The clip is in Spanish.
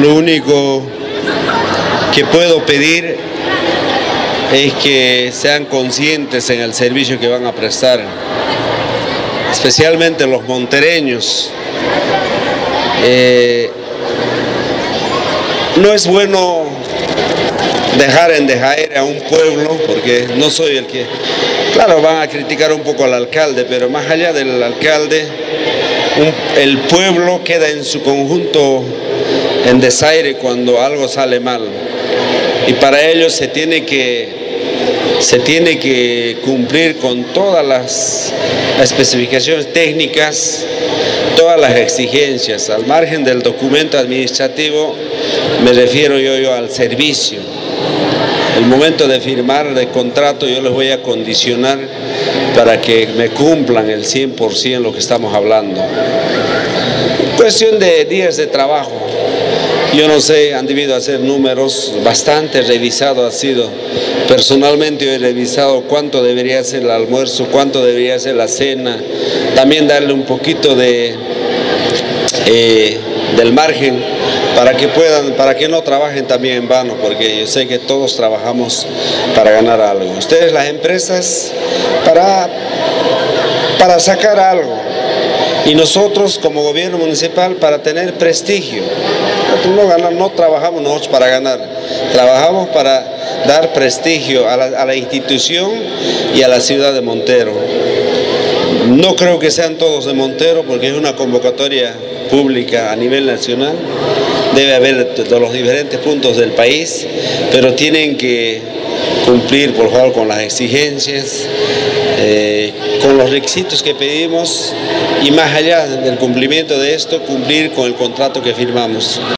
Lo único que puedo pedir es que sean conscientes en el servicio que van a prestar, especialmente los montereños. Eh, no es bueno dejar en dejaer a un pueblo, porque no soy el que... Claro, van a criticar un poco al alcalde, pero más allá del alcalde, el pueblo queda en su conjunto en desaire cuando algo sale mal. Y para ello se tiene que se tiene que cumplir con todas las especificaciones técnicas, todas las exigencias. Al margen del documento administrativo, me refiero yo, yo al servicio. El momento de firmar el contrato yo les voy a condicionar para que me cumplan el 100% lo que estamos hablando. Cuestión de días de trabajo. Yo no sé, han debido hacer números bastante revisados, ha sido. Personalmente yo he revisado cuánto debería ser el almuerzo, cuánto debería ser la cena, también darle un poquito de, eh, del margen para que puedan, para que no trabajen también en vano, porque yo sé que todos trabajamos para ganar algo. Ustedes las empresas para, para sacar algo y nosotros como gobierno municipal para tener prestigio. No, no trabajamos nosotros para ganar, trabajamos para dar prestigio a la, a la institución y a la ciudad de Montero. No creo que sean todos de Montero porque es una convocatoria pública a nivel nacional, debe haber de los diferentes puntos del país, pero tienen que cumplir por favor con las exigencias, eh, con los requisitos que pedimos y más allá del cumplimiento de esto, cumplir con el contrato que firmamos.